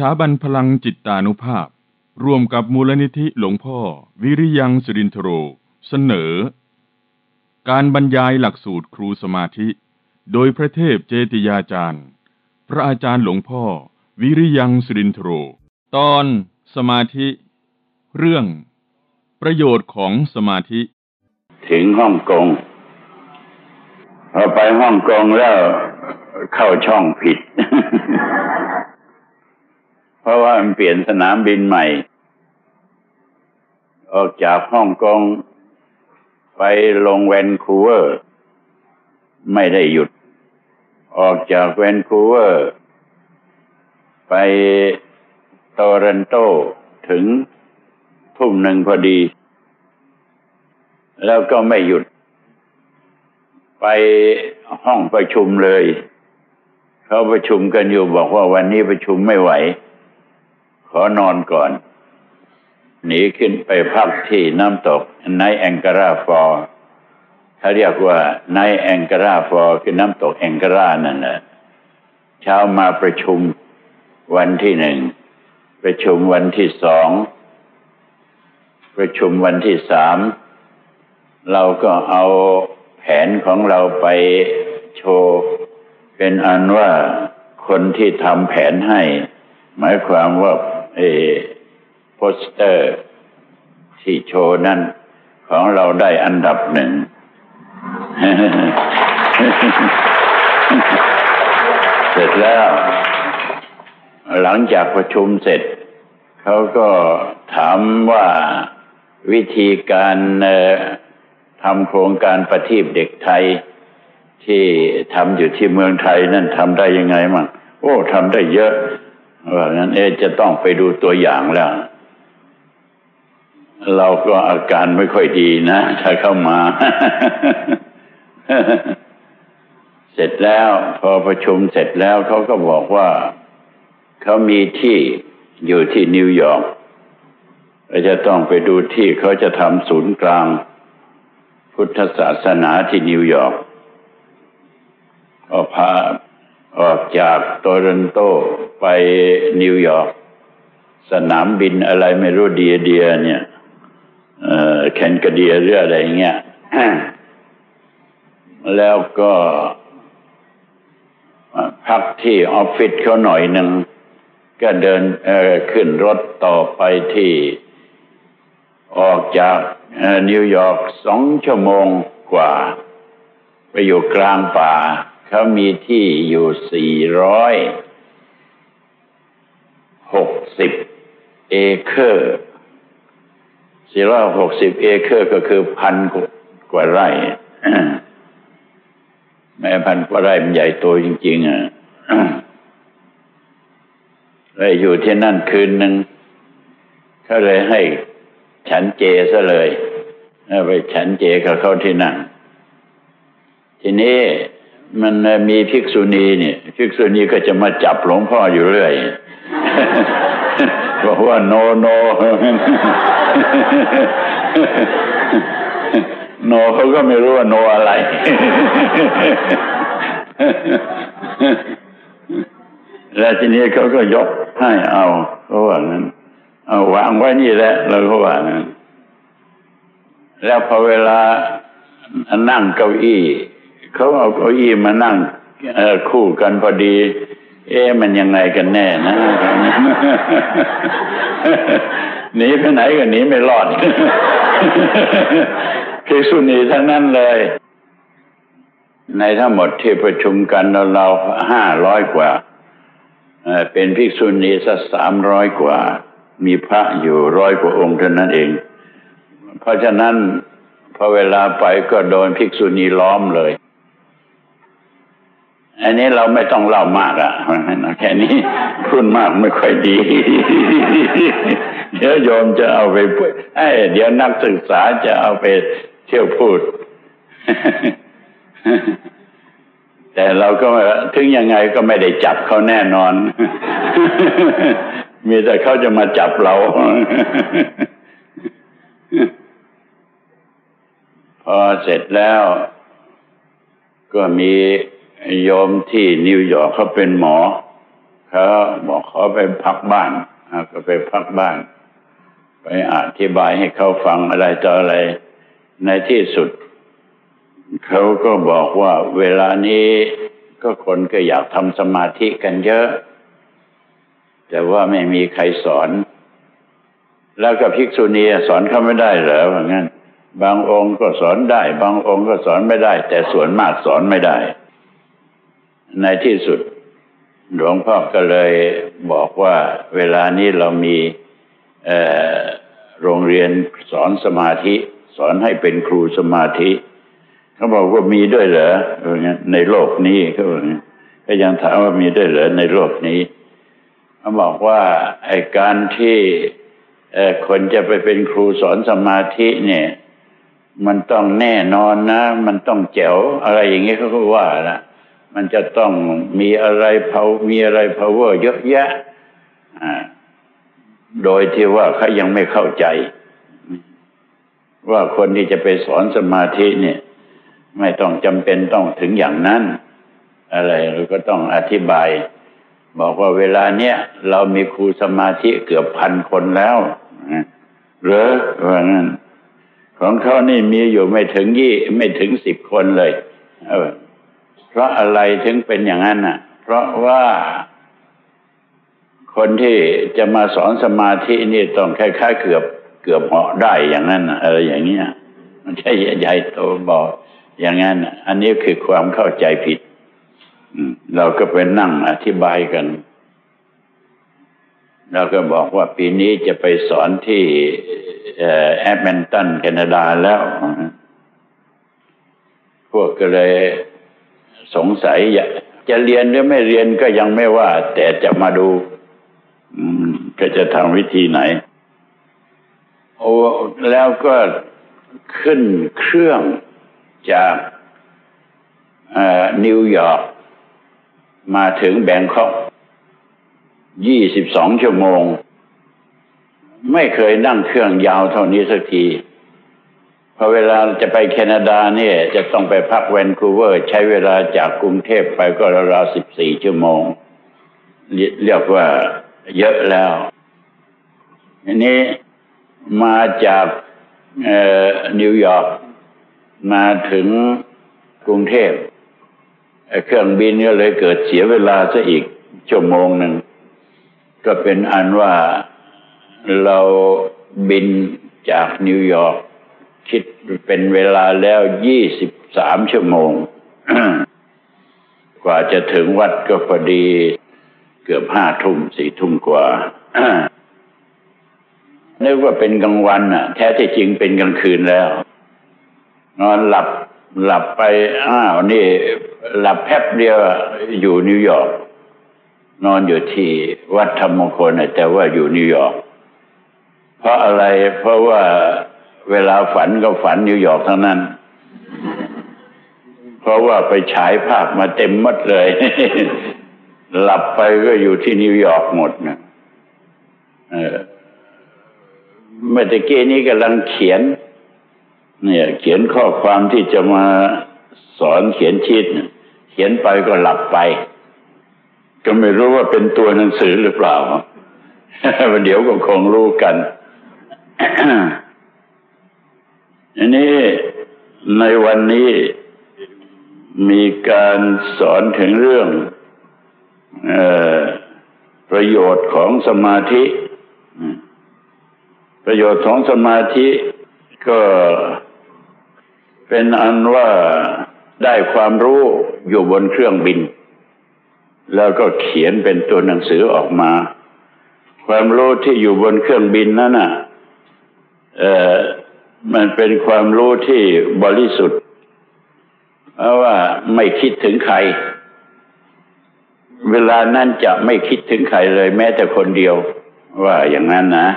ถาบันพลังจิตตานุภาพ ร่วมกับมูลนิธิหลวงพ่อ วิริยังสิรินทโร เสนอ การบรรยายหลักสูตรครูสมาธิ โดยพระเทพเจติยาจารย์ พระอาจารย์หลวงพ่อ วิริยังสิรินทโร ตอนสมาธิ เรื่อง ประโยชน์ของสมาธิ ถึงฮ่องกงพอไปฮ่องกงแล้วเข้าช่องผิด เพราะว่ามันเปลี่ยนสนามบินใหม่ ออกจากฮ่องกงไปลงแวนคูเวอร์ ไม่ได้หยุด ออกจากแวนคูเวอร์ ไปโตรอนโตถึงทุ่มหนึ่งพอดี แล้วก็ไม่หยุด ไปห้องประชุมเลย เขาประชุมกันอยู่บอกว่าวันนี้ประชุมไม่ไหว ขอนอนก่อน หนีขึ้นไปพักที่น้ำตกไนแองการาฟอร์เขาเรียกว่าไนแองการาฟอร์คือน้ำตกแองการานั่นแหละเช้ามาประชุมวันที่หนึ่ง ประชุมวันที่สอง ประชุมวันที่สาม เราก็เอาแผนของเราไปโชว์ เป็นอันว่าคนที่ทำแผนให้ หมายความว่า เอโปสเตอร์ ที่โชว์นั้น ของเราได้อันดับหนึ่ง เสร็จแล้ว หลังจากประชุมเสร็จ เขาก็ถามว่าวิธีการทำโครงการประทีปเด็กไทย ที่ทำอยู่ที่เมืองไทยนั่นทำได้ยังไงมั่งโอ้ทำได้เยอะ ว่างั้นเอจะต้องไปดูตัวอย่างแล้ว เราก็อาการไม่ค่อยดีนะ ถ้าเข้ามา เสร็จแล้วพอประชุมเสร็จแล้วเขาก็บอกว่าเขามีที่อยู่ที่นิวยอร์กเราจะต้องไปดูที่เขาจะทำศูนย์กลาง พุทธศาสนาที่นิวยอร์กก็พา ออกจากโตรอนโตไปนิวยอร์กสนามบินอะไรไม่รู้เดียเดียเนี่ยแคนกระเดียเรืออะไรเงี้ยแล้วก็พักที่ออฟฟิศเขาหน่อยหนึ่ง ก็เดินขึ้นรถต่อไปที่ออกจากนิวยอร์กสองชั่วโมงกว่า ไปอยู่กลางป่า เขามีที่อยู่สี่ร้อยหกสิบเอเคอร์สี่ร้อยหกสิบเอเคอร์ก็คือพันกว่าไร่แม้พันกว่าไร่มันใหญ่โตจริง ๆ อะเลยอยู่ที่นั่นคืนหนึ่งเขาเลยให้ฉันเจซะเลยไปฉันเจกับเขาที่นั่นทีนี้ มันมีภิกษุณีเนี่ยภิกษุณีก็จะมาจับหลวงพ่ออยู่เรื่อยบอกว่าโนโนโนเขาก็ไม่รู้ว่าโนอะไร แล้วทีนี้เขาก็ยกให้เอาเขาว่านั้นเอาวางไว้นี่แหละแล้วเขาว่านั้นแล้วพอเวลานั่งเก้าอี้ เขาเอาเก้าอี้มานั่งคู่กันพอดี เอ๊ะมันยังไงกันแน่นะหนีไปไหนก็หนีไม่รอดภิกษุณีทั้งนั้นเลย ในทั้งหมดที่ประชุมกันเราเราห้าร้อยกว่าเป็นภิกษุณีสักสามร้อยกว่า มีพระอยู่ร้อยกว่าองค์เท่านั้นเอง เพราะฉะนั้นพอเวลาไปก็โดนภิกษุณีล้อมเลย อันนี้เราไม่ต้องเล่ามากอะ่ะแค่นี้พูดมากไม่ค่อยดี เดี๋ยวโยมจะเอาไปไอ้เดี๋ยวนักศึกษาจะเอาไปเที่ยวพูด แต่เราก็ถึงยังไงก็ไม่ได้จับเขาแน่นอน มีแต่เขาจะมาจับเราพอเสร็จแล้ว ก็มี โยมที่นิวยอร์กเขาเป็นหมอเขาบอกขอไปพักบ้านก็ไปพักบ้าน ไปอธิบายให้เขาฟังอะไรต่ออะไร ในที่สุด เขาก็บอกว่าเวลานี้ก็คนก็อยากทำสมาธิกันเยอะ แต่ว่าไม่มีใครสอน แล้วก็ภิกษุณีสอนเขาไม่ได้เหรอว่างั้น บางองค์ก็สอนได้ บางองค์ก็สอนไม่ได้ แต่ส่วนมากสอนไม่ได้ ในที่สุด หลวงพ่อก็เลยบอกว่าเวลานี้เรามีโรงเรียนสอนสมาธิ สอนให้เป็นครูสมาธิ เขาบอกว่ามีด้วยเหรอในโลกนี้เขาบอกก็ยังถามว่ามีด้วยเหรอในโลกนี้เขาบอกว่าไอ้การที่คนจะไปเป็นครูสอนสมาธิเนี่ย มันต้องแน่นอนนะ มันต้องแจ๋วอะไรอย่างนี้ยเขาก็ว่าละ มันจะต้องมีอะไรเผามีอะไร power เยอะแยะโดยที่ว่าเขายังไม่เข้าใจ ว่าคนที่จะไปสอนสมาธิเนี่ย ไม่ต้องจำเป็นต้องถึงอย่างนั้น อะไรเราก็ต้องอธิบาย บอกว่าเวลาเนี้ยเรามีครูสมาธิเกือบพันคนแล้วหรือว่างั้นของเขานี่มีอยู่ไม่ถึงยี่ ไม่ถึงสิบคนเลยเออ เพราะอะไรถึงเป็นอย่างนั้นน่ะ เพราะว่าคนที่จะมาสอนสมาธินี่ต้องคล้ายๆเกือบเกือบเหาะได้อย่างนั้นอะไรอย่างเงี้ยมันใช่ใหญ่โตบอกอย่างนั้นอันนี้คือความเข้าใจผิดเราก็ไปนั่งอธิบายกันเราก็บอกว่าปีนี้จะไปสอนที่แอดเมนตันแคนาดาแล้ว พวกก็เลย สงสัยจะเรียนหรือไม่เรียนก็ยังไม่ว่า แต่จะมาดูก็จะทำวิธีไหนโอ้แล้วก็ขึ้นเครื่องจากนิวยอร์กมาถึง Bangkok ยี่สิบสองชั่วโมง ไม่เคยนั่งเครื่องยาวเท่านี้สักที พอเวลาจะไปแคนาดาเนี่ยจะต้องไปพักแวนคูเวอร์ ใช้เวลาจากกรุงเทพไปก็ราวๆสิบสี่ชั่วโมง เรียกว่าเยอะแล้ว อันนี้มาจากนิวยอร์กมาถึงกรุงเทพเครื่องบินก็เลยเกิดเสียเวลาซะอีกชั่วโมงหนึ่ง ก็เป็นอันว่าเราบินจากนิวยอร์ก คิดเป็นเวลาแล้วยี่สิบสามชั่วโมง กว่าจะถึงวัดก็พอดี เกือบห้าทุ่มสี่ทุ่มกว่านึกว่าเป็นกลางวันน่ะ แท้ที่จริงเป็นกลางคืนแล้ว นอนหลับหลับไปอ้าวนี่ หลับแป๊บเดียวอยู่นิวยอร์กนอนอยู่ที่วัดธรรมมงคลแต่ว่าอยู่นิวยอร์กเพราะอะไรเพราะว่า เวลาฝันก็ฝันนิวยอร์กทั้งนั้น เพราะว่าไปฉายภาพมาเต็มมัดเลย หลับไปก็อยู่ที่นิวยอร์กหมดนะเออเมื่อตะกี้นี้กำลังเขียน เนี่ย เขียนข้อความที่จะมาสอนเขียนชีตเขียนไปก็หลับไป ก็ไม่รู้ว่าเป็นตัวหนังสือหรือเปล่าเดี๋ยวก็คงรู้กัน อันนี้ในวันนี้มีการสอนถึงเรื่องอประโยชน์ของสมาธิ ประโยชน์ของสมาธิก็เป็นอันว่าได้ความรู้อยู่บนเครื่องบิน แล้วก็เขียนเป็นตัวหนังสือออกมา ความรู้ที่อยู่บนเครื่องบินนั้นน่ะ มันเป็นความรู้ที่บริสุทธิ์ เพราะว่าไม่คิดถึงใคร เวลานั้นจะไม่คิดถึงใครเลย แม้แต่คนเดียว ว่าอย่างนั้นนะ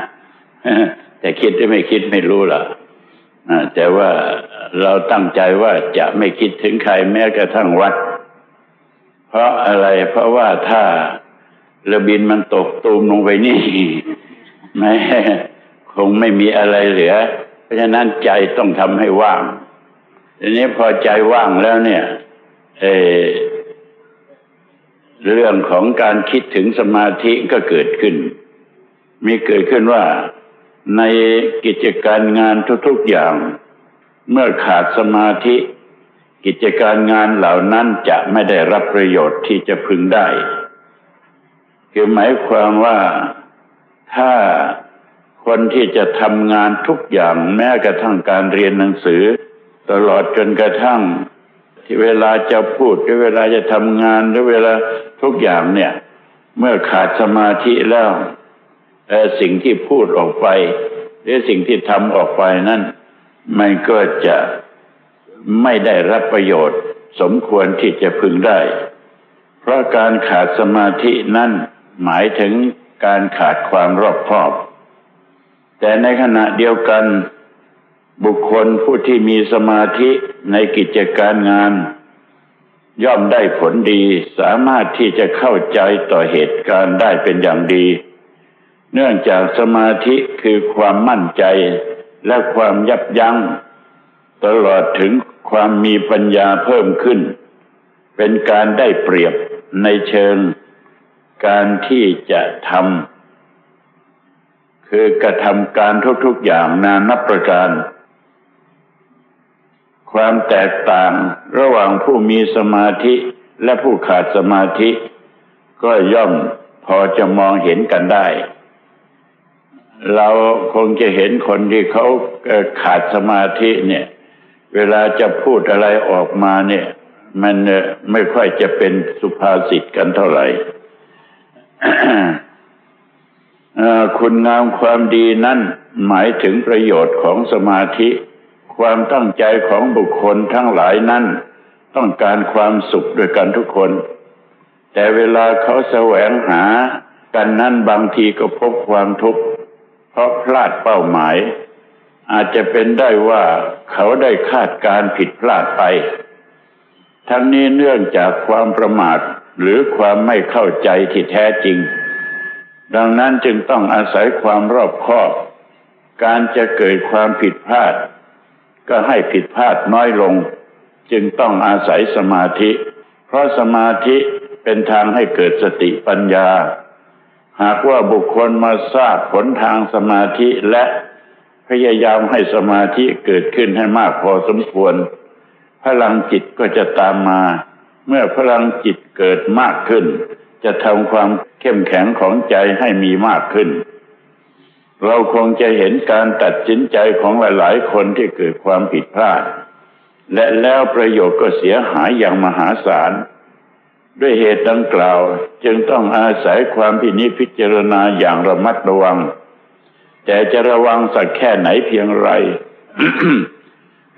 แต่คิดหรือไม่คิดไม่รู้ล่ะแต่ว่าเราตั้งใจว่าจะไม่คิดถึงใครแม้กระทั่งวัด เพราะอะไร เพราะว่าถ้าระบินมันตกตูมลงไปนี่ไม่คงไม่มีอะไรเหลือ เพราะฉะนั้นใจต้องทำให้ว่างทีนี้พอใจว่างแล้วเนี่ยเอเรื่องของการคิดถึงสมาธิก็เกิดขึ้น มีเกิดขึ้นว่าในกิจการงานทุกๆอย่าง เมื่อขาดสมาธิ กิจการงานเหล่านั้นจะไม่ได้รับประโยชน์ที่จะพึงได้ คือหมายความว่าถ้า คนที่จะทำงานทุกอย่างแม้กระทั่งการเรียนหนังสือ ตลอดจนกระทั่ง ที่เวลาจะพูดหรือเวลาจะทำงานหรือเวลาทุกอย่างเนี่ย เมื่อขาดสมาธิแล้วสิ่งที่พูดออกไป หรือสิ่งที่ทำออกไปนั้นมันก็จะไม่ได้รับประโยชน์ สมควรที่จะพึงได้ เพราะการขาดสมาธินั้นหมายถึงการขาดความรอบคอบ แต่ในขณะเดียวกัน บุคคลผู้ที่มีสมาธิในกิจการงาน ย่อมได้ผลดีสามารถที่จะเข้าใจต่อเหตุการณ์ได้เป็นอย่างดี เนื่องจากสมาธิคือความมั่นใจและความยับยัง้ง ตลอดถึงความมีปัญญาเพิ่มขึ้น เป็นการได้เปรียบในเชิงการที่จะทำ คือกระทำการทุกๆอย่างนานับประการ ความแตกต่างระหว่างผู้มีสมาธิและผู้ขาดสมาธิ ก็ย่อมพอจะมองเห็นกันได้ เราคงจะเห็นคนที่เขาขาดสมาธิเนี่ย เวลาจะพูดอะไรออกมาเนี่ย มันไม่ค่อยจะเป็นสุภาษิตกันเท่าไหร่ คุณงามความดีนั่นหมายถึงประโยชน์ของสมาธิ ความตั้งใจของบุคคลทั้งหลายนั้นต้องการความสุขด้วยกันทุกคน แต่เวลาเขาแสวงหากันนั้นบางทีก็พบความทุกข์เพราะพลาดเป้าหมาย อาจจะเป็นได้ว่าเขาได้คาดการผิดพลาดไป ทั้งนี้เนื่องจากความประมาทหรือความไม่เข้าใจที่แท้จริง ดังนั้นจึงต้องอาศัยความรอบคอบ การจะเกิดความผิดพลาด ก็ให้ผิดพลาดน้อยลง จึงต้องอาศัยสมาธิ เพราะสมาธิเป็นทางให้เกิดสติปัญญา หากว่าบุคคลมาทราบผลทางสมาธิและพยายามให้สมาธิเกิดขึ้นให้มากพอสมควร พลังจิตก็จะตามมา เมื่อพลังจิตเกิดมากขึ้น จะทำความเข้มแข็งของใจให้มีมากขึ้น เราคงจะเห็นการตัดสินใจของหลาย ๆ คนที่เกิดความผิดพลาด และแล้วประโยชน์ก็เสียหายอย่างมหาศาล ด้วยเหตุดังกล่าวจึงต้องอาศัยความพินิจพิจารณาอย่างระมัดระวัง แต่จะระวังสักแค่ไหนเพียงไร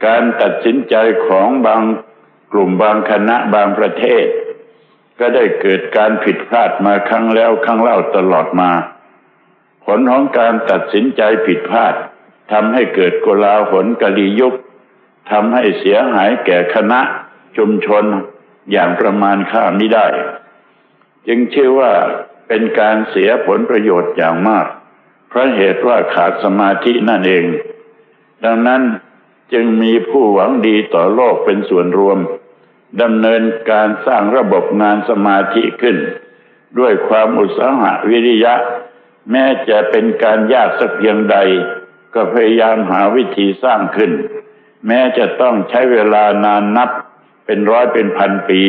การตัดสินใจของบางกลุ่มบางคณะบางประเทศ ก็ได้เกิดการผิดพลาดมาครั้งแล้วครั้งเล่าตลอดมา ผลของการตัดสินใจผิดพลาดทำให้เกิดโกลาหลกลียุคทำให้เสียหายแก่คณะชุมชนอย่างประมาณค่าไม่ได้ จึงเชื่อว่าเป็นการเสียผลประโยชน์อย่างมาก เพราะเหตุว่าขาดสมาธินั่นเอง ดังนั้นจึงมีผู้หวังดีต่อโลกเป็นส่วนรวม ดำเนินการสร้างระบบงานสมาธิขึ้น ด้วยความอุตสาหะวิริยะ แม้จะเป็นการยากสักเพียงใด ก็พยายามหาวิธีสร้างขึ้น แม้จะต้องใช้เวลานานนับเป็นร้อยเป็นพันปี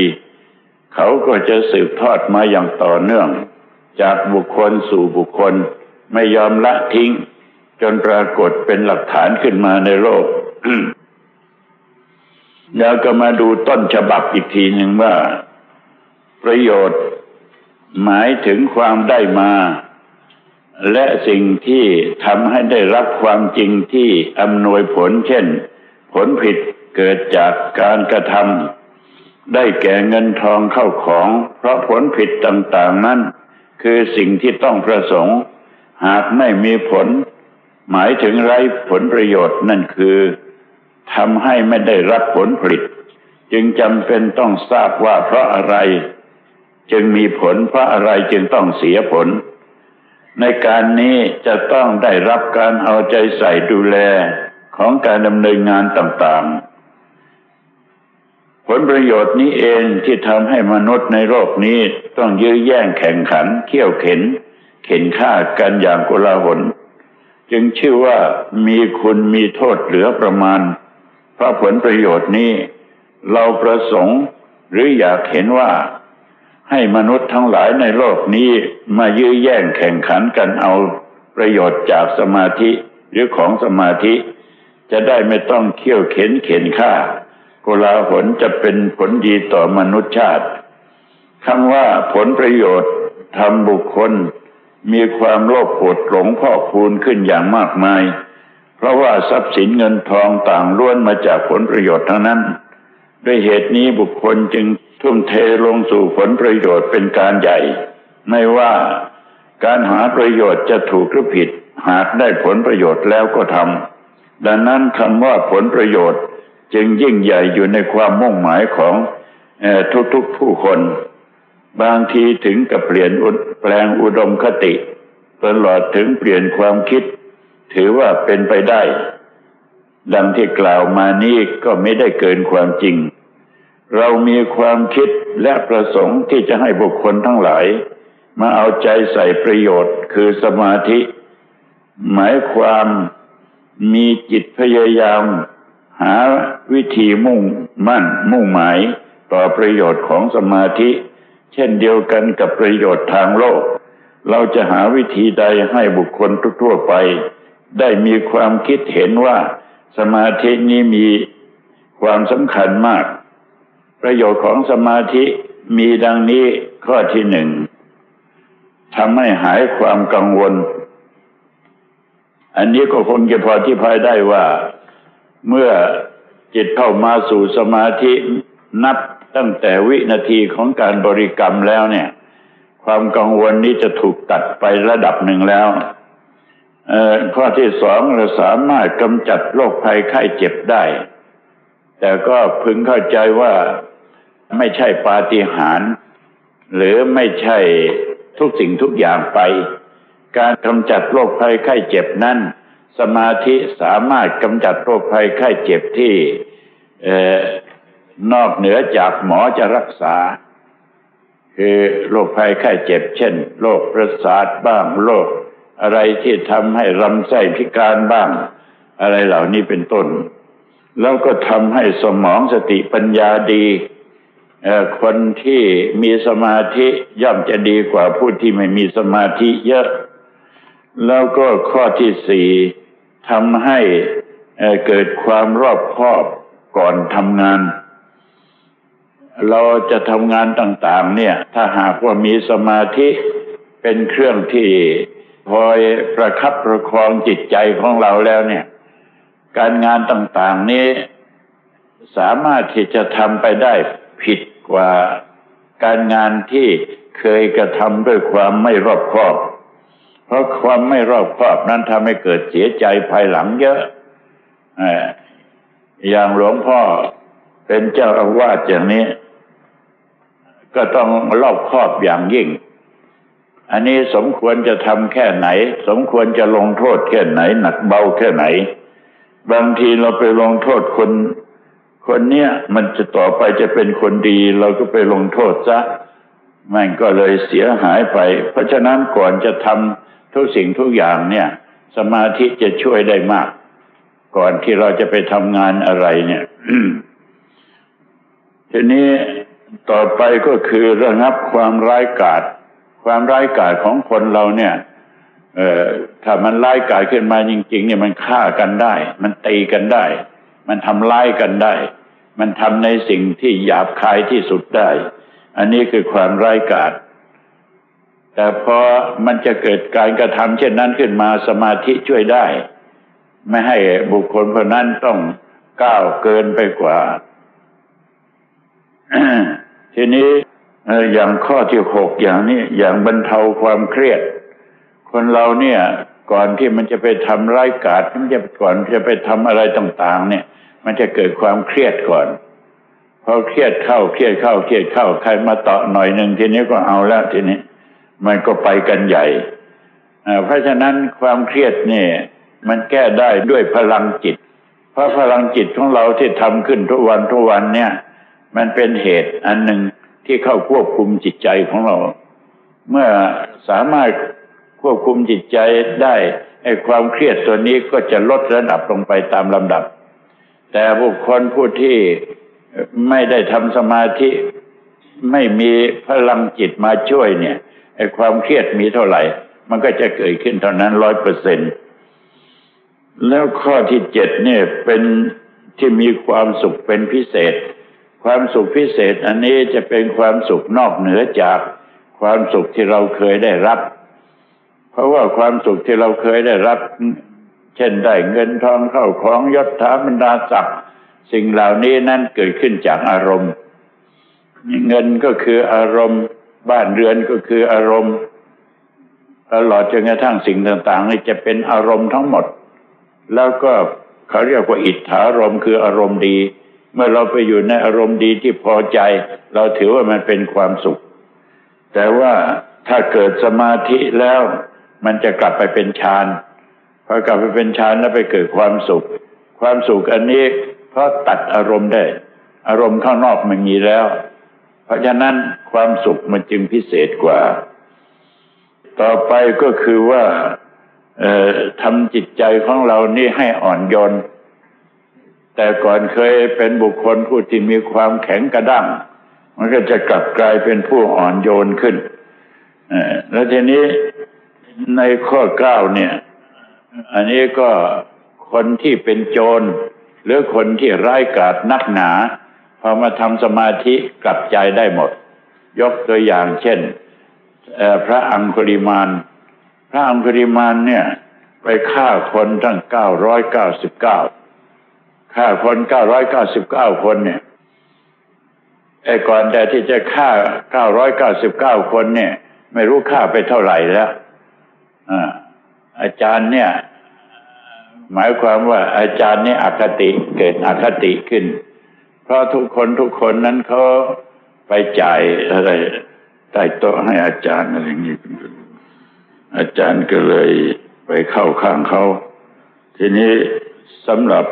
เขาก็จะสืบทอดมาอย่างต่อเนื่อง จากบุคคลสู่บุคคลไม่ยอมละทิ้ง จนปรากฏเป็นหลักฐานขึ้นมาในโลก แล้วก็มาดูต้นฉบับอีกทีหนึ่งว่า ประโยชน์หมายถึงความได้มา และสิ่งที่ทำให้ได้รับความจริงที่อำนวยผลเช่น ผลผิดเกิดจากการกระทำได้แก่เงินทองเข้าของ เพราะผลผิดต่างๆนั้น คือสิ่งที่ต้องประสงค์ หากไม่มีผล หมายถึงไร้ผลประโยชน์นั่นคือ ทำให้ไม่ได้รับผลผลิต จึงจำเป็นต้องทราบว่าเพราะอะไร จึงมีผลเพราะอะไรจึงต้องเสียผล ในการนี้จะต้องได้รับการเอาใจใส่ดูแลของการดำเนินงานต่างๆ ผลประโยชน์นี้เองที่ทำให้มนุษย์ในโลกนี้ต้องยื้อแย่งแข่งขันเขี่ยวเข็น เข็นฆ่ากันอย่างกุลาหลจึงชื่อว่ามีคุณมีโทษเหลือประมาณ เพราะผลประโยชน์นี้ เราประสงค์หรืออยากเห็นว่า ให้มนุษย์ทั้งหลายในโลกนี้มายื้อแย่งแข่งขันกันเอาประโยชน์จากสมาธิหรือของสมาธิ จะได้ไม่ต้องเขี่ยวเข็นเข็นฆ่ากุลาหลจะเป็นผลดีต่อมนุษยชาติคำว่าผลประโยชน์ทำบุคคล มีความโลภโกรธหลงพ่อคูณขึ้นอย่างมากมาย เพราะว่าทรัพย์สินเงินทองต่างล้วนมาจากผลประโยชน์ทั้งนั้น ด้วยเหตุนี้บุคคลจึงทุ่มเทลงสู่ผลประโยชน์เป็นการใหญ่ ไม่ว่าการหาประโยชน์จะถูกหรือผิด หากได้ผลประโยชน์แล้วก็ทำดังนั้นคำว่าผลประโยชน์จึงยิ่งใหญ่อยู่ในความมุ่งหมายของทุกๆผู้คน บางทีถึงกับเปลี่ยนแปลงอุดมคติ ตลอดถึงเปลี่ยนความคิด ถือว่าเป็นไปได้ ดังที่กล่าวมานี้ก็ไม่ได้เกินความจริง เรามีความคิดและประสงค์ที่จะให้บุคคลทั้งหลาย มาเอาใจใส่ประโยชน์คือสมาธิ หมายความมีจิตพยายาม หาวิธีมุ่งมั่น มุ่งหมายต่อประโยชน์ของสมาธิ เช่นเดียวกันกับประโยชน์ทางโลก เราจะหาวิธีใดให้บุคคลทั่วไป ได้มีความคิดเห็นว่า สมาธินี้มีความสำคัญมาก ประโยชน์ของสมาธิมีดังนี้ข้อที่หนึ่งทำให้หายความกังวล อันนี้ก็คงจะพอที่พายได้ว่า เมื่อจิตเข้ามาสู่สมาธินับตั้งแต่วินาทีของการบริกรรมแล้วเนี่ย ความกังวลนี้จะถูกตัดไประดับหนึ่งแล้ว ข้อที่สองเราสามารถกำจัดโรคภัยไข้เจ็บได้ แต่ก็พึงเข้าใจว่าไม่ใช่ปาฏิหาริย์หรือไม่ใช่ทุกสิ่งทุกอย่างไป การกำจัดโรคภัยไข้เจ็บนั้น สมาธิสามารถกำจัดโรคภัยไข้เจ็บที่นอกเหนือจากหมอจะรักษา คือโรคภัยไข้เจ็บ เช่นโรคประสาทบ้างโรค อะไรที่ทำให้ลำไส้พิการบ้าง อะไรเหล่านี้เป็นต้น แล้วก็ทำให้สมองสติปัญญาดีคนที่มีสมาธิย่อมจะดีกว่าผู้ที่ไม่มีสมาธิเยอะ แล้วก็ข้อที่สี่ทำให้เกิดความรอบคอบก่อนทำงาน เราจะทำงานต่าง ๆ เนี่ย ถ้าหากว่ามีสมาธิเป็นเครื่องที่ คอยประคับประคองจิตใจของเราแล้วเนี่ย การงานต่างๆนี้สามารถที่จะทำไปได้ผิดกว่าการงานที่เคยกระทำด้วยความไม่รอบคอบ เพราะความไม่รอบคอบนั้นทำให้เกิดเสียใจภายหลังเยอะอย่างหลวงพ่อเป็นเจ้าอาวาสอย่างนี้ ก็ต้องรอบครอบอย่างยิ่ง อันนี้สมควรจะทำแค่ไหน สมควรจะลงโทษแค่ไหน หนักเบาแค่ไหน บางทีเราไปลงโทษคน คนเนี้ยมันจะต่อไปจะเป็นคนดี เราก็ไปลงโทษซะมันก็เลยเสียหายไป เพราะฉะนั้นก่อนจะทำทุกสิ่งทุกอย่างเนี่ย สมาธิจะช่วยได้มาก ก่อนที่เราจะไปทำงานอะไรเนี่ยทีนี้ต่อไปก็คือระงับความร้ายกาจ ความร้ายกาจของคนเราเนี่ยเอ่อถ้ามันร้ายกาจขึ้นมาจริง ๆ เนี่ยมันฆ่ากันได้ มันตีกันได้ มันทำร้ายกันได้ มันทำในสิ่งที่หยาบคายที่สุดได้ อันนี้คือความร้ายกาจแต่พอมันจะเกิดการกระทำเช่นนั้นขึ้นมาสมาธิช่วยได้ ไม่ให้บุคคลคนนั้นต้องก้าวเกินไปกว่า ทีนี้ อย่างข้อที่หกอย่างนี้อย่างบรรเทาความเครียด คนเราเนี่ยก่อนที่มันจะไปทำร้ายกาศมันจะก่อนจะไปทำอะไรต่างๆ เนี่ย มันจะเกิดความเครียดก่อนพอเครียดเข้าเครียดเข้าเครียดเข้าใครมาต่อหน่อยหนึ่งทีนี้ก็เอาแล้วทีนี้ มันก็ไปกันใหญ่เพราะฉะนั้นความเครียดเนี่ยมันแก้ได้ด้วยพลังจิต เพราะพลังจิตของเราที่ทำขึ้นทุกวันทุกวันเนี่ย มันเป็นเหตุอันหนึ่ง ที่เข้าควบคุมจิตใจของเรา เมื่อสามารถควบคุมจิตใจได้ไอ้ความเครียดตัวนี้ก็จะลดระดับลงไปตามลำดับ แต่บุคคลผู้ที่ไม่ได้ทำสมาธิไม่มีพลังจิตมาช่วยเนี่ยไอ้ความเครียดมีเท่าไหร่ มันก็จะเกิดขึ้นเท่านั้นร้อยเปอร์เซ็นแล้วข้อที่เจ็ดเนี่ยเป็นที่มีความสุขเป็นพิเศษ ความสุขพิเศษอันนี้จะเป็นความสุขนอกเหนือจากความสุขที่เราเคยได้รับ เพราะว่าความสุขที่เราเคยได้รับ เช่นได้เงินทองเข้าของยศถาบรรดาศักดิ์สิ่งเหล่านี้นั้นเกิดขึ้นจากอารมณ์ เงินก็คืออารมณ์ บ้านเรือนก็คืออารมณ์ตลอดจนกระทั่งสิ่งต่างๆนี่จะเป็นอารมณ์ทั้งหมด แล้วก็เขาเรียกว่าอิทธารมคืออารมณ์ดี เมื่อเราไปอยู่ในอารมณ์ดีที่พอใจ เราถือว่ามันเป็นความสุข แต่ว่าถ้าเกิดสมาธิแล้วมันจะกลับไปเป็นฌานพอกลับไปเป็นฌานแล้วไปเกิดความสุข ความสุขอันนี้เพราะตัดอารมณ์ได้ อารมณ์ข้างนอกมันมีแล้ว เพราะฉะนั้นความสุขมันจึงพิเศษกว่า ต่อไปก็คือว่าทำจิตใจของเรานี่ให้อ่อนโยน แต่ก่อนเคยเป็นบุคคลผู้ที่มีความแข็งกระด้างมันก็จะกลับกลายเป็นผู้อ่อนโยนขึ้นแล้วทีนี้ในข้อเก้าเนี่ย อันนี้ก็คนที่เป็นโจร หรือคนที่ร้ายกาจนักหนา พอมาทำสมาธิกลับใจได้หมด ยกตัวอย่างเช่นพระอังคุริมาน พระอังคุริมานเนี่ย ไปฆ่าคนทั้งเก้าร้อยเก้าสิบเก้า ฆ่าคนเก้าร้อยเก้าสิบเก้าคนเนี่ยไอ้ก่อนแต่ที่จะฆ่าเก้าร้อยเก้าสิบเก้าคนเนี่ย ไม่รู้ฆ่าไปเท่าไหร่แล้วอาจารย์เนี่ย หมายความว่าอาจารย์นี่อคติเกิดอคติขึ้น เพราะทุกคนทุกคนนั้นเขาไปจ่ายอะไรใต้โต๊ะให้อาจารย์อะไรอย่างนี้อาจารย์ก็เลยไปเข้าข้างเขา ทีนี้สำหรับ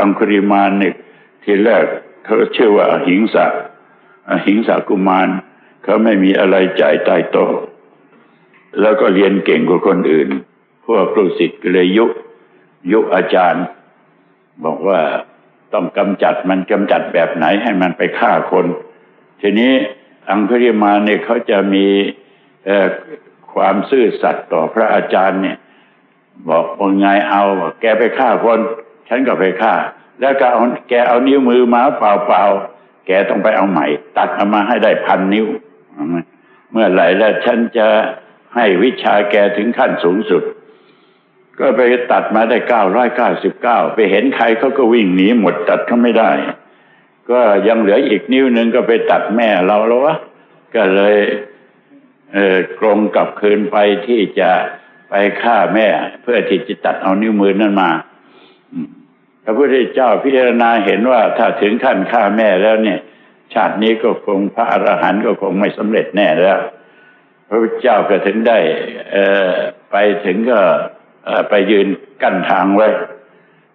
อังคุริมานเนี่ยทีแรกเขาเชื่อว่าหิงสะหิงสากุมารเขาไม่มีอะไรจ่ายใต้โต๊ะแล้วก็เรียนเก่งกว่าคนอื่น พวกลูกศิษย์ก็เลยยุยุอาจารย์ บอกว่าต้องกำจัดมันกำจัดแบบไหนให้มันไปฆ่าคน ทีนี้อังคุริมาเนี่ยเขาจะมีความซื่อสัตย์ต่อพระอาจารย์เนี่ย บอกว่าไงเอา แกไปฆ่าคน ฉันก็ไปฆ่า แล้วก็เอาแกเอานิ้วมือมาเปล่าๆแกต้องไปเอาใหม่ ตัดออกมาให้ได้พันนิ้ว เมื่อไหร่แล้วฉันจะให้วิชาแกถึงขั้นสูงสุด ก็ไปตัดมาได้เก้าร้อยเก้าสิบเก้าไปเห็นใครเขาก็วิ่งหนีหมดตัดเขาไม่ได้ ก็ยังเหลืออีกนิ้วหนึ่งก็ไปตัดแม่เราแล้ววะก็เลยเออกรงกลับคืนไปที่จะไปฆ่าแม่ เพื่อที่จะตัดเอานิ้วมือนั้นมา ระพุทธเจ้าพิจารณาเห็นว่าถ้าถึงขั้นฆ่าแม่แล้วเนี่ย ชาตินี้ก็คงพระอรหันต์ก็คงไม่สำเร็จแน่แล้ว พระพุทธเจ้าก็ถึงได้เออไปถึงก็ไปยืนกั้นทางไว้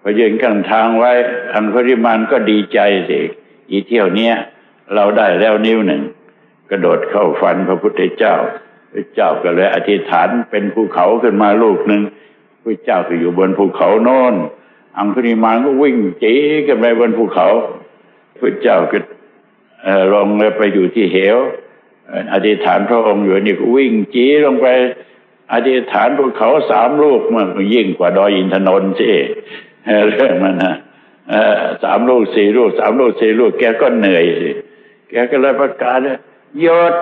พอยืนกั้นทางไว้ อังคุริมานก็ดีใจสิอีเที่ยวเนี้ยเราได้แล้วนิ้วหนึ่ง กระโดดเข้าฟันพระพุทธเจ้าพระเจ้าก็เลยอธิษฐานเป็นภูเขาขึ้นมาลูกหนึ่งพระเจ้าก็อยู่บนภูเขาโน้น อังคุริมานก็วิ่งจีขึ้นไปบนภูเขาพระเจ้าก็ลงไปอยู่ที่เหว อธิษฐานพระองค์อยู่นี่ก็วิ่งจีลงไป อธิษฐานภูเขาสามลูกมันยิ่งกว่าดอยอินทนนท์สิเรื่องมันนะสามลูกสี่ลูกสามลูกสี่ลูกแกก็เหนื่อยสิแกก็เลยประกาศหยุด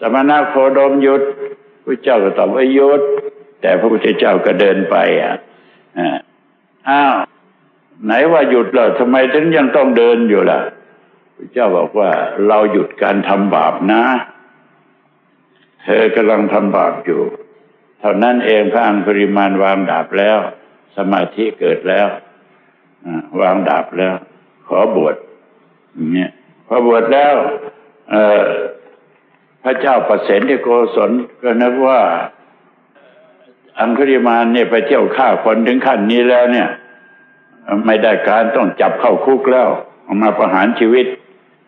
สมณะโคดมหยุดพระเจ้าก็ตอบว่าหยุด แต่พระพุทธเจ้าก็เดินไปอะอ้าวไหนว่าหยุดล้วทำไมถึงยังต้องเดินอยู่ล่ะพระเจ้าบอกว่าเราหยุดการทำบาปนะ เธอกำลังทำบาปอยู่ เท่านั้นเองพระอังปริมาณวางดาบแล้ว สมาธิเกิดแล้ววางดาบแล้ว ขอบวชเนี่ยพอบวชแล้วพระเจ้าประเสนที่โกศลก็นึกว่า อังคุริมานเนี่ยไปเที่ยวฆ่าคนถึงขั้นนี้แล้วเนี่ย ไม่ได้การต้องจับเข้าคุกแล้วเอามาประหารชีวิต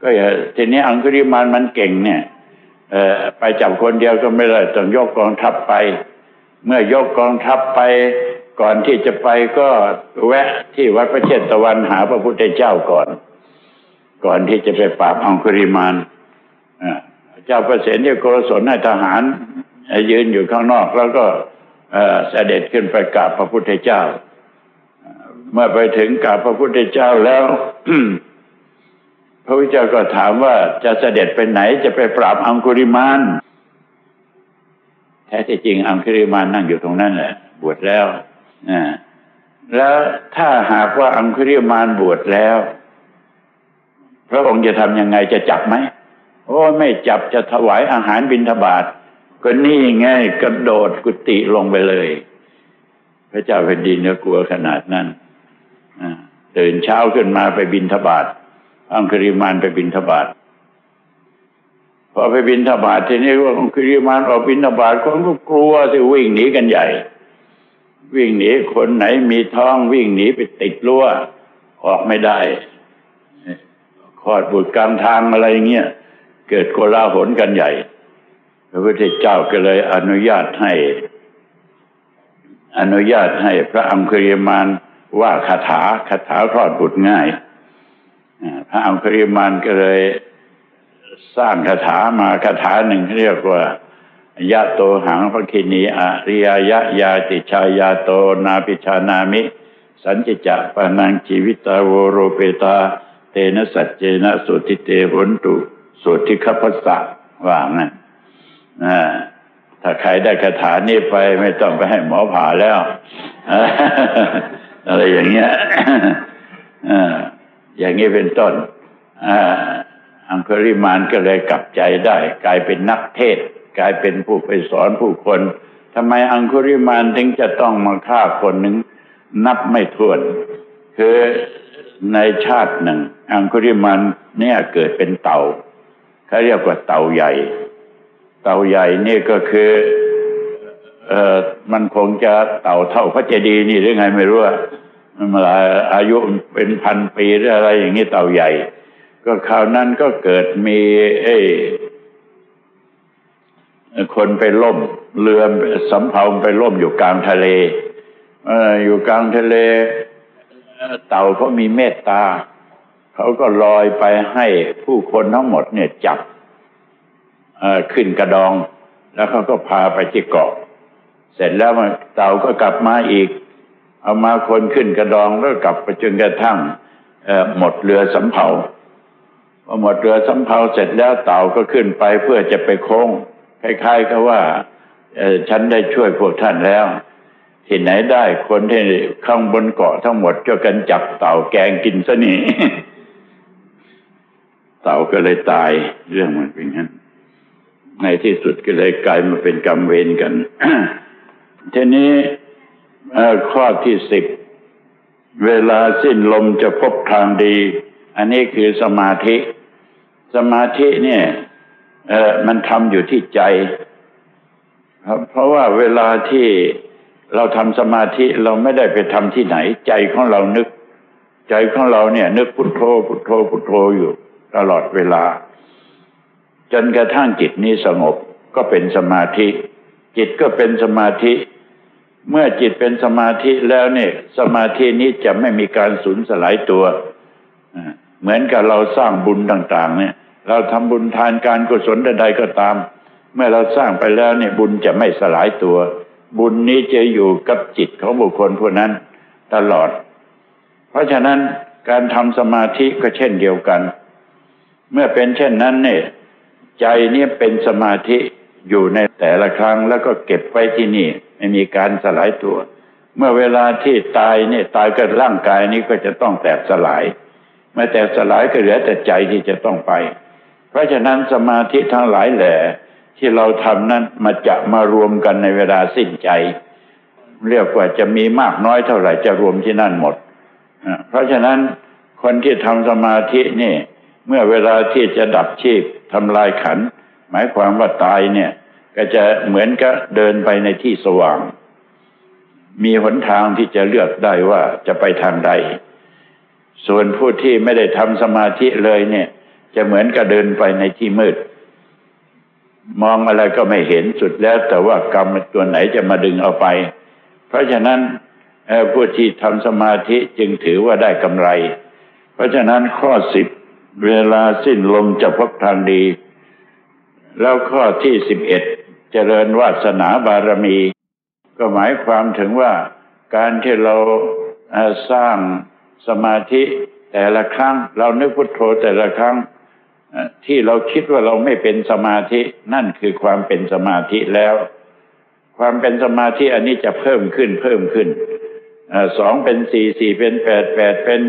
ก็อย่าทีนี้อังคุริมานมันเก่งเนี่ยไปจับคนเดียวก็ไม่ได้ต้องยกกองทัพไป เมื่อยกกองทัพไป ก่อนที่จะไปก็แวะที่วัดพระเชตวันหาพระพุทธเจ้าก่อน ก่อนที่จะไปปราบอังคุริมานเจ้าประเสนที่โกศลให้ทหารยืนอยู่ข้างนอกแล้วก็ เสด็จขึ้นไปกราบพระพุทธเจ้า เมื่อไปถึงกราบพระพุทธเจ้าแล้วพระพุทธเจ้าก็ถามว่าจะเสด็จไปไหนจะไปปราบอังคุริมานแท้ที่จริงอังคุริมานนั่งอยู่ตรงนั้นแหละ บวชแล้วแล้วถ้าหากว่าอังคุริมานบวชแล้ว พระองค์จะทำยังไงจะจับไหมโอ้ไม่จับจะถวายอาหารบิณฑบาต ก็นี่ไงกระโดดกุฏิลงไปเลย พระเจ้าแผ่นดินก็กลัวขนาดนั้นตื่นเช้าขึ้นมาไปบินทบาทอังคริมานไปบินทบาทพอไปบินทบาททีนี้ว่าอังคริมานออกบินทบาทคนก็กลัวที่วิ่งหนีกันใหญ่ วิ่งหนีคนไหนมีท้องวิ่งหนีไปติดรั้วออกไม่ได้คลอดบุตรกลางทางอะไรเงี้ยเกิดโกลาหลกันใหญ่ พระพุทธเจ้าก็เลยอนุญาตให้ อนุญาตให้พระอังคุริมานว่าคาถาคาถาคลอดบุตรง่ายพระอังคุริมานก็เลยสร้างคาถามาคาถาหนึ่งเรียกว่ายะโตหังพระคินีอริยยะยาติชายาโตนาปิชานามิ สัญจิจะปานังชีวิตาโวโรเปตา เตนะสัจเจนะสุติเตหนตุสุติขพัสสะว่างั้น ถ้าใครได้คาถานี้ไปไม่ต้องไปให้หมอผ่าแล้ว อะไรอย่างเงี้ยอย่างนี้เป็นต้นอังคริมานก็เลยกลับใจได้ กลายเป็นนักเทศ กลายเป็นผู้ไปสอนผู้คนทำไมอังคุริมานถึงจะต้องมาฆ่าคนหนึ่งนับไม่ถ้วน คือในชาติหนึ่ง อังคุริมานเนี่ยเกิดเป็นเต่าเขาเรียกว่าเต่าใหญ่ เต่าใหญ่นี่ก็คือเออมันคงจะเต่าเท่าพระเจดีย์นี่หรือไงไม่รู้ว่ามันมาอายุเป็นพันปีหรืออะไรอย่างนี้เต่าใหญ่ ก็คราวนั้นก็เกิดมีเอ้คนไปล่มเรือสำเภาไปล่มอยู่กลางทะเลออยู่กลางทะเล เต่าเขามีเมตตา เขาก็ลอยไปให้ผู้คนทั้งหมดเนี่ยจับ ขึ้นกระดอง แล้วเขาก็พาไปที่เกาะ เสร็จแล้วเต่าก็กลับมาอีก เอามาคนขึ้นกระดองแล้วกลับไปจนกระทั่งหมดเรือสำเภาพอหมดเรือสำเภาเสร็จแล้วเต่าก็ขึ้นไปเพื่อจะไปโค้งคล้ายๆกับว่าฉันได้ช่วยพวกท่านแล้ว ที่ไหนได้คนที่ข้างบนเกาะทั้งหมดช่วยกันจับเต่าแกงกินซะนี่เต่าก็เลยตายเรื่องมันเป็นงั้น ในที่สุดก็เลยกลายมาเป็นกรรมเวรกันทีนี้ข้อที่สิบเวลาสิ้นลมจะพบทางดี อันนี้คือสมาธิ สมาธิเนี่ยมันทำอยู่ที่ใจเพราะว่าเวลาที่เราทำสมาธิเราไม่ได้ไปทำที่ไหน ใจของเรานึก ใจของเราเนี่ย นึกพุทโธพุทโธพุทโธอยู่ตลอดเวลา จนกระทั่งจิตนี้สงบก็เป็นสมาธิ จิตก็เป็นสมาธิ เมื่อจิตเป็นสมาธิแล้วเนี่ยสมาธินี้จะไม่มีการสูญสลายตัว เหมือนกับเราสร้างบุญต่างๆ เนี่ย เราทำบุญทานการกุศลใดๆก็ตาม เมื่อเราสร้างไปแล้วเนี่ยบุญจะไม่สลายตัว บุญนี้จะอยู่กับจิตของบุคคลผู้นั้นตลอด เพราะฉะนั้นการทำสมาธิก็เช่นเดียวกัน เมื่อเป็นเช่นนั้นเนี่ย ใจเนี่ยเป็นสมาธิอยู่ในแต่ละครั้งแล้วก็เก็บไว้ที่นี่ ไม่มีการสลายตัว เมื่อเวลาที่ตายเนี่ยตายกับร่างกายนี้ก็จะต้องแตกสลายเมื่อแตกสลายก็เหลือแต่ใจที่จะต้องไป เพราะฉะนั้นสมาธิทั้งหลายแหล่ที่เราทำนั้นมาจะมารวมกันในเวลาสิ้นใจ เรียกว่าจะมีมากน้อยเท่าไหร่จะรวมที่นั่นหมด เพราะฉะนั้นคนที่ทำสมาธินี่ เมื่อเวลาที่จะดับชีพทำลายขัน หมายความว่าตายเนี่ย ก็จะเหมือนกับเดินไปในที่สว่าง มีหนทางที่จะเลือกได้ว่าจะไปทางใด ส่วนผู้ที่ไม่ได้ทำสมาธิเลยเนี่ย จะเหมือนกับเดินไปในที่มืด มองอะไรก็ไม่เห็นสุดแล้ว แต่ว่ากรรมตัวไหนจะมาดึงเอาไป เพราะฉะนั้นผู้ที่ทำสมาธิจึงถือว่าได้กำไร เพราะฉะนั้นข้อสิบ เวลาสิ้นลมจะพบทางดี แล้วข้อที่สิบเอ็ดเจริญวาสนาบารมี ก็หมายความถึงว่าการที่เราสร้างสมาธิแต่ละครั้ง เรานึกพุทโธแต่ละครั้งที่เราคิดว่าเราไม่เป็นสมาธิ นั่นคือความเป็นสมาธิแล้ว ความเป็นสมาธิอันนี้จะเพิ่มขึ้นเพิ่มขึ้นสองเป็นสี่สี่เป็นแปดแปดเป็น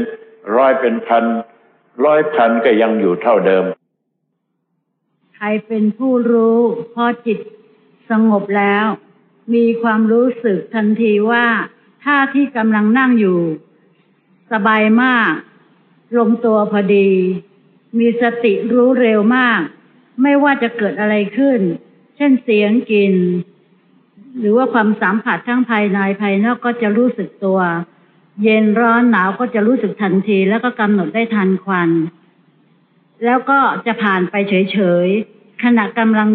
ร้อยเป็นพัน ร้อยพันก็ยังอยู่เท่าเดิม ใครเป็นผู้รู้ พอจิตสงบแล้ว มีความรู้สึกทันทีว่าท่าที่กำลังนั่งอยู่ สบายมาก ลงตัวพอดี มีสติรู้เร็วมาก ไม่ว่าจะเกิดอะไรขึ้น เช่นเสียงกลิ่นหรือว่าความสัมผัสทั้งภายในภายนอกก็จะรู้สึกตัว เย็นร้อนหนาวก็จะรู้สึกทันที แล้วก็กำหนดได้ทันควัน แล้วก็จะผ่านไปเฉยๆขณะกำลัง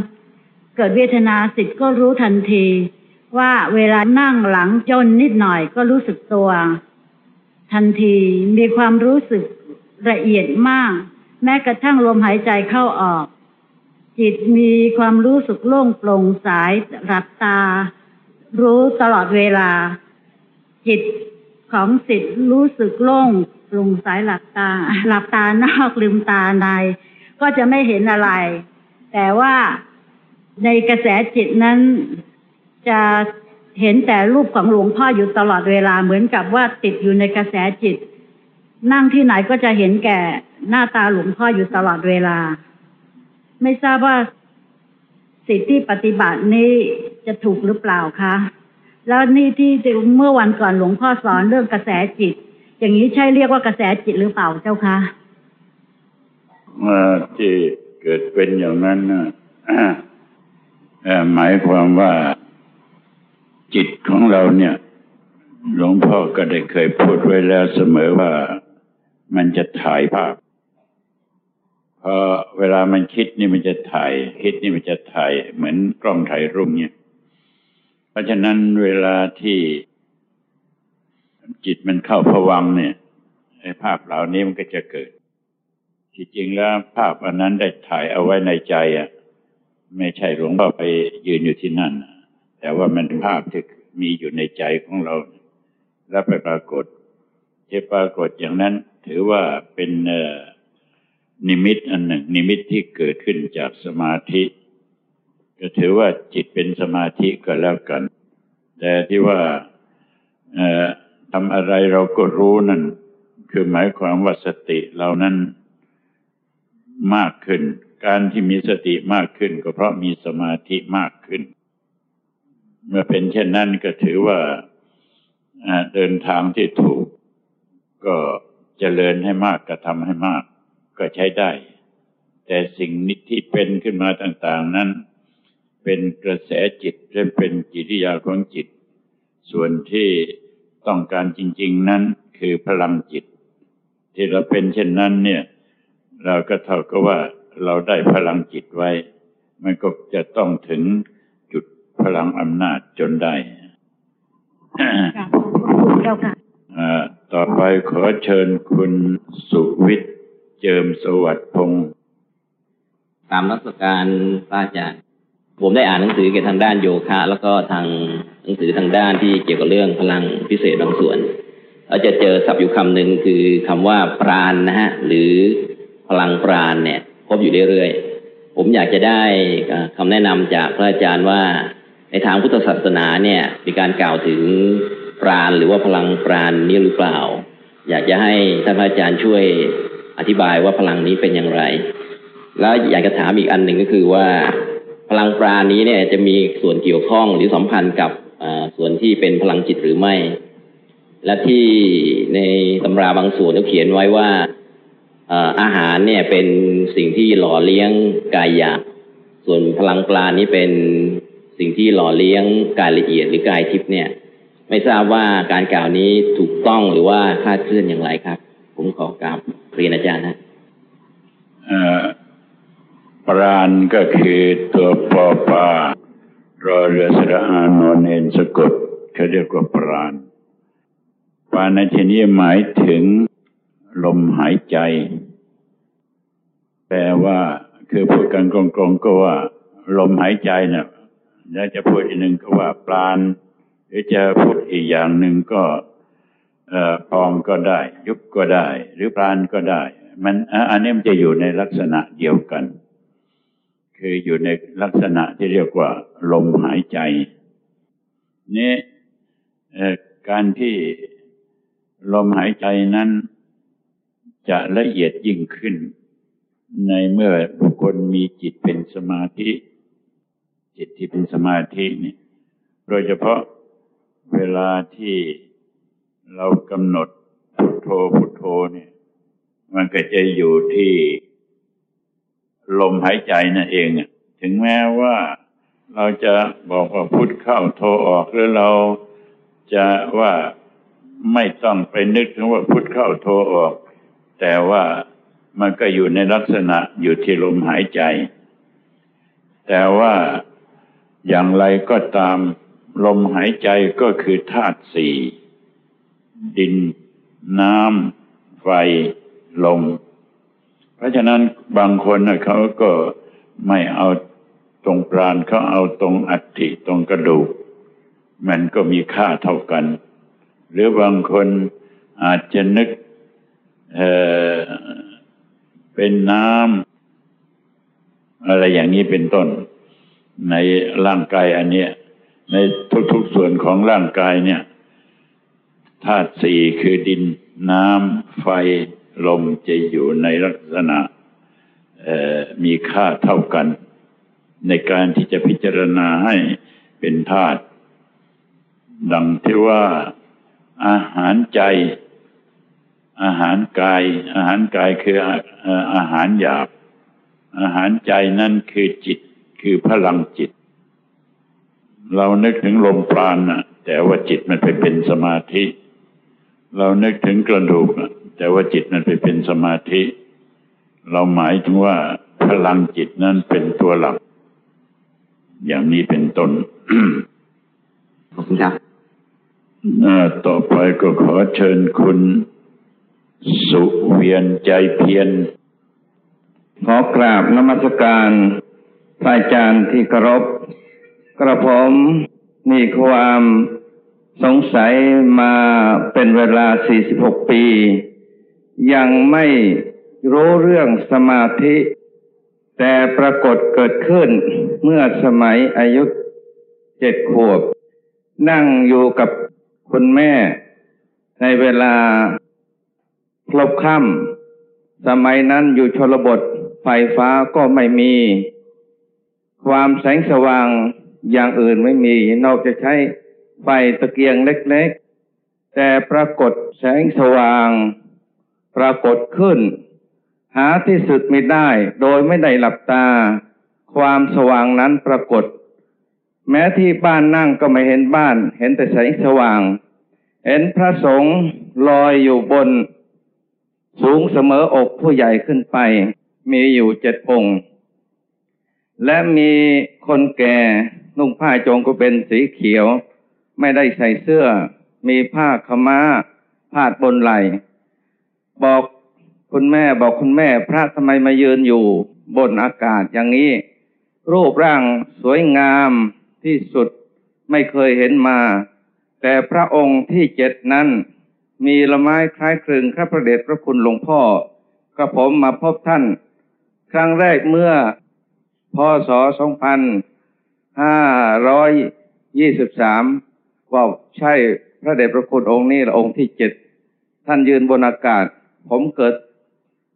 เกิดเวทนาสิทธิ์ก็รู้ทันที ว่าเวลานั่งหลังจนนิดหน่อยก็รู้สึกตัว ทันทีมีความรู้สึกละเอียดมาก แม้กระทั่งลมหายใจเข้าออก จิตมีความรู้สึกโล่งโปร่งสายหลับตา รู้ตลอดเวลา จิต ของสิทธิ์รู้สึกโล่งโปร่งสายหลับตา หลับตานอกลืมตาใน ก็จะไม่เห็นอะไร แต่ว่าในกระแสจิตนั้นจะเห็นแต่รูปของหลวงพ่ออยู่ตลอดเวลาเหมือนกับว่าติดอยู่ในกระแสจิต นั่งที่ไหนก็จะเห็นแก่หน้าตาหลวงพ่ออยู่ตลอดเวลา ไม่ทราบว่าสิทธิปฏิบัตินี้จะถูกหรือเปล่าคะ แล้วนี่ที่เมื่อวันก่อนหลวงพ่อสอนเรื่องกระแสจิต อย่างนี้ใช่เรียกว่ากระแสจิตหรือเปล่าเจ้าคะที่เกิดเป็นอย่างนั้นนะหมายความว่าจิตของเราเนี่ย หลวงพ่อก็ได้เคยพูดไว้แล้วเสมอว่ามันจะถ่ายภาพพอเวลามันคิดนี่มันจะถ่าย คิดนี่มันจะถ่าย เหมือนกล้องถ่ายรูปเนี่ย เพราะฉะนั้นเวลาที่จิตมันเข้าผวังเนี่ยไอ้ภาพเหล่านี้มันก็จะเกิด ที่จริงแล้วภาพอันนั้นได้ถ่ายเอาไว้ในใจอะ ไม่ใช่หลวงพ่อไปยืนอยู่ที่นั่น แต่ว่ามันภาพที่มีอยู่ในใจของเรา แล้วไปปรากฏที่ปรากฏอย่างนั้น ถือว่าเป็นนิมิตอันหนึ่ง นิมิตที่เกิดขึ้นจากสมาธิ ก็ถือว่าจิตเป็นสมาธิก็แล้วกัน แต่ที่ว่าทำอะไรเราก็รู้นั่น คือหมายความว่าสติเรานั้นมากขึ้น การที่มีสติมากขึ้น ก็เพราะมีสมาธิมากขึ้น เมื่อเป็นเช่นนั้นก็ถือว่าเดินทางที่ถูก ก็เจริญให้มากกระทำให้มาก ก็ใช้ได้ แต่สิ่งนิที่เป็นขึ้นมาต่าง ๆ นั้น เป็นกระแสจิตและเป็นจิตวิยาของจิต ส่วนที่ต้องการจริง ๆ นั้นคือพลังจิต ที่เราเป็นเช่นนั้นเนี่ย เราก็เท่ากับว่าเราได้พลังจิตไว้ มันก็จะต้องถึงจุดพลังอำนาจจนได้ต่อไปขอเชิญคุณสุวิทย์เจิมสวัสดิ์พงศ์ตามรัชการป้าอาจารย์ ผมได้อ่านหนังสือเกี่ยวกับทางด้านโยคะ แล้วก็ทางหนังสือทางด้านที่เกี่ยวกับเรื่องพลังพิเศษบางส่วนเราจะเจอศัพท์อยู่คำหนึ่งคือคำว่าปราณนนะฮะหรือพลังปราณเนี่ย พบอยู่เรื่อยๆผมอยากจะได้คำแนะนำจากพระอาจารย์ว่าในทางพุทธศาสนาเนี่ย มีการกล่าวถึงปราณหรือว่าพลังปราณนี้หรือเปล่า อยากจะให้ท่านพระอาจารย์ช่วยอธิบายว่าพลังนี้เป็นอย่างไร แล้วอยากจะถามอีกอันหนึ่งก็คือว่า พลังปรานี้เนี่ยจะมีส่วนเกี่ยวข้องหรือสัมพันธ์กับส่วนที่เป็นพลังจิตหรือไม่ และที่ในตำราบางส่วนเขาเขียนไว้ว่าอาหารเนี่ยเป็นสิ่งที่หล่อเลี้ยงกายหยาบส่วนพลังปรานี้เป็นสิ่งที่หล่อเลี้ยงกายละเอียดหรือกายทิพย์เนี่ย ไม่ทราบว่าการกล่าวนี้ถูกต้องหรือว่าคาดเคลื่อนอย่างไรครับ ผมขอกราบเรียนอาจารย์นะ ปราณก็คือตัวปอปารอเรือสระอานนเนนสะกดเขาเรียกว่าปราณปาในที่นี้หมายถึงลมหายใจ แปลว่าคือพูดกันกลงๆก็ว่า ลมหายใจเนะ่ะแล้วจะพูดอีกหนึ่งก็ว่าปราณหรือจะพูดอีกอย่างหนึ่งก็พองก็ได้ ยุบก็ได้ หรือปราณก็ได้ มันอันนี้มันจะอยู่ในลักษณะเดียวกัน คืออยู่ในลักษณะที่เรียกว่า ลมหายใจ นี่การที่ลมหายใจนั้นจะละเอียดยิ่งขึ้น ในเมื่อบุคคลมีจิตเป็นสมาธิ จิตที่เป็นสมาธินี่โดยเฉพาะเวลาที่เรากำหนดพุทโธพุทโธเนี่ย มันก็จะอยู่ที่ ลมหายใจนั่นเอง ถึงแม้ว่าเราจะบอกว่าพุทธเข้าโทออกหรือเราจะว่าไม่ต้องไปนึกถึงว่าพุทธเข้าโทออก แต่ว่ามันก็อยู่ในลักษณะอยู่ที่ลมหายใจ แต่ว่าอย่างไรก็ตามลมหายใจก็คือธาตุสี่ดิน น้ำ ไฟ ลม ราะฉะนั้นบางคนเขาก็ไม่เอาตรงปราณเขาเอาตรงอัฐิตรงกระดูก มันก็มีค่าเท่ากัน หรือบางคนอาจจะนึกเเป็นน้ำอะไรอย่างนี้เป็นต้น ในร่างกายอันเนี้ยในทุกๆส่วนของร่างกายเนี่ยธาตุสี่คือดินน้ำไฟ ลมจะอยู่ในลักษณะมีค่าเท่ากัน ในการที่จะพิจารณาให้เป็นธาตุดังที่ว่าอาหารใจ อาหารกาย อาหารกายคืออาหารหยาบ อาหารใจนั่นคือจิตคือพลังจิต เรานึกถึงลมปราณนะแต่ว่าจิตมันไปเป็นสมาธิ เรานึกถึงกระดูก แต่ว่าจิตนั้นไปเป็นสมาธิ เราหมายถึงว่าพลังจิตนั้นเป็นตัวหลัก อย่างนี้เป็นต้นขอบคุณครับต่อไปก็ขอเชิญคุณ สุเวียนใจเพียรขอกราบนมัสการพระอาจารย์ที่เคารพกระผมมีความสงสัยมาเป็นเวลา 46 ปี ยังไม่รู้เรื่องสมาธิ แต่ปรากฏเกิดขึ้นเมื่อสมัยอายุเจ็ดขวบ นั่งอยู่กับคุณแม่ ในเวลาพลบค่ำสมัยนั้นอยู่ชลบทไฟฟ้าก็ไม่มี ความแสงสว่างอย่างอื่นไม่มี นอกจากใช้ไฟตะเกียงเล็กๆ แต่ปรากฏแสงสว่าง ปรากฏขึ้น หาที่สุดไม่ได้โดยไม่ได้หลับตา ความสว่างนั้นปรากฏ แม้ที่บ้านนั่งก็ไม่เห็นบ้าน เห็นแต่แสงสว่าง เห็นพระสงฆ์ลอยอยู่บน สูงเสมออกผู้ใหญ่ขึ้นไป มีอยู่เจ็ดองค์ และมีคนแก่นุ่งผ้าจงก็เป็นสีเขียว ไม่ได้ใส่เสื้อ มีผ้าขม้าพาดบนไหล บอกคุณแม่บอกคุณแม่พระทำไมมายืนอยู่บนอากาศอย่างนี้ รูปร่างสวยงามที่สุดไม่เคยเห็นมา แต่พระองค์ที่เจ็ดนั้น มีละไม้คล้ายคลึงข้าพระเดชพระคุณหลวงพ่อกระผมมาพบท่าน ครั้งแรกเมื่อพศสองพันห้าร้อยยี่สิบสามว่าใช่พระเดชพระคุณองค์นี้องค์ที่เจ็ดท่านยืนบนอากาศ ผมเกิด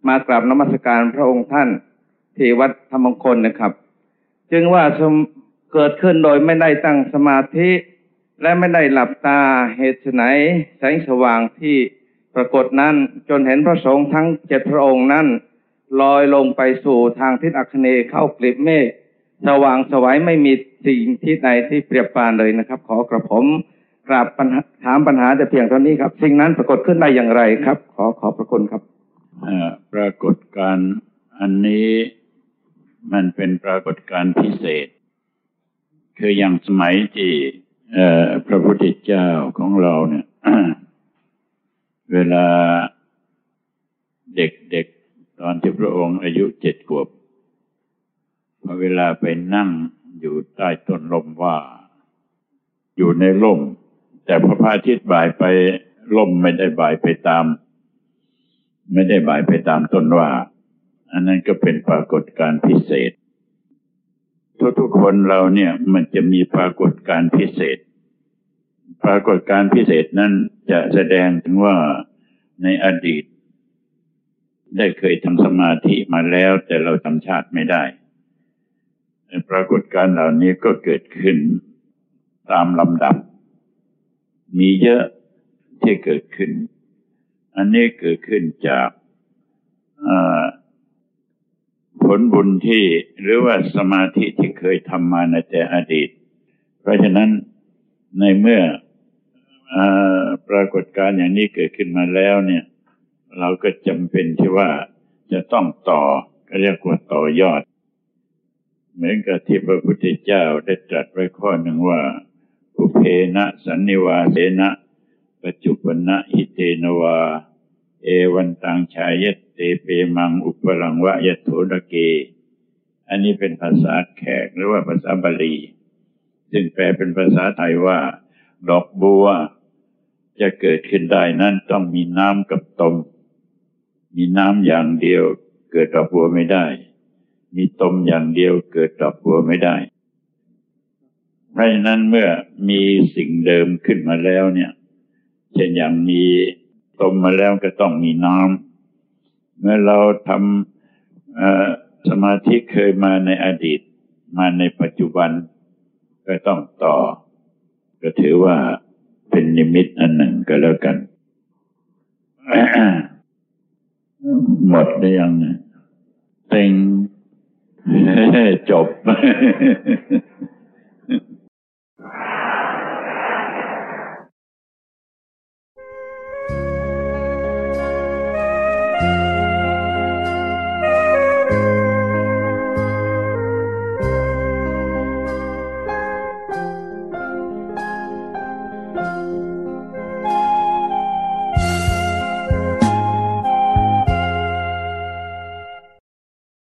มากราบนมัสการพระองค์ท่านที่วัดธรรมงคลนะครับ จึงว่าเกิดขึ้นโดยไม่ได้ตั้งสมาธิ และไม่ได้หลับตาเหตุไหนแสงสว่างที่ปรากฏนั้นจนเห็นพระสงฆ์ทั้งเจ็ดพระองค์นั้นลอยลงไปสู่ทางทิศอัคเนเข้ากลีบเมฆสว่างสวัยไม่มีสิ่งที่ใดที่เปรียบปานเลยนะครับ ขอกระผม กราบปัญหาถามปัญหาแต่เพียงเท่านี้ครับ สิ่งนั้นปรากฏขึ้นได้อย่างไรครับ ขอขอบพระคุณครับปรากฏการอันนี้มันเป็นปรากฏการพิเศษ คืออย่างสมัยที่พระพุทธเจ้าของเราเนี่ย เวลาเด็กๆตอนที่พระองค์อายุเจ็ดขวบพอเวลาไปนั่งอยู่ใต้ต้นลมว่า อยู่ในร่ม แต่พระพระอาทิตย์บ่ายไปล่มไม่ได้บ่ายไปตาม ไม่ได้บ่ายไปตามต้นว่า อันนั้นก็เป็นปรากฏการพิเศษ ทุกๆคนเราเนี่ยมันจะมีปรากฏการพิเศษ ปรากฏการพิเศษนั้นจะแสดงถึงว่าในอดีต ได้เคยทำสมาธิมาแล้ว แต่เราจำชาติไม่ได้ปรากฏการเหล่านี้ก็เกิดขึ้นตามลำดับ มีเยอะที่เกิดขึ้น อันนี้เกิดขึ้นจากผลบุญที่หรือว่าสมาธิที่เคยทำมาในแต่อดีต เพราะฉะนั้นในเมื่ออปรากฏการณ์อย่างนี้เกิดขึ้นมาแล้วเนี่ย เราก็จำเป็นที่ว่าจะต้องต่อก็เรียกว่าต่อยอด เหมือนกับที่พระพุทธเจ้าได้ตรัสไว้ข้อหนึ่งว่า อุเพนะสันนิวาเสนะปัจจุปนะหิเตนวา เอวันตังชายเตเปมังอุปรังวะยโถดเก อันนี้เป็นภาษาแขกหรือว่าภาษาบาลี ซึ่งแปลเป็นภาษาไทยว่า ดอกบัว จะเกิดขึ้นได้นั้นต้องมีน้ำกับตม มีน้ำอย่างเดียวเกิดดอกบัวไม่ได้ มีตมอย่างเดียวเกิดดอกบัวไม่ได้ เพราะฉะนั้นเมื่อมีสิ่งเดิมขึ้นมาแล้วเนี่ยเช่นอย่างมีตมมาแล้วก็ต้องมีน้ำเมื่อเราทำสมาธิเคยมาในอดีต มาในปัจจุบันก็ต้องต่อ ก็ถือว่าเป็นนิมิตอันหนึ่งก็แล้วกัน หมดหรือยังเต็งจบ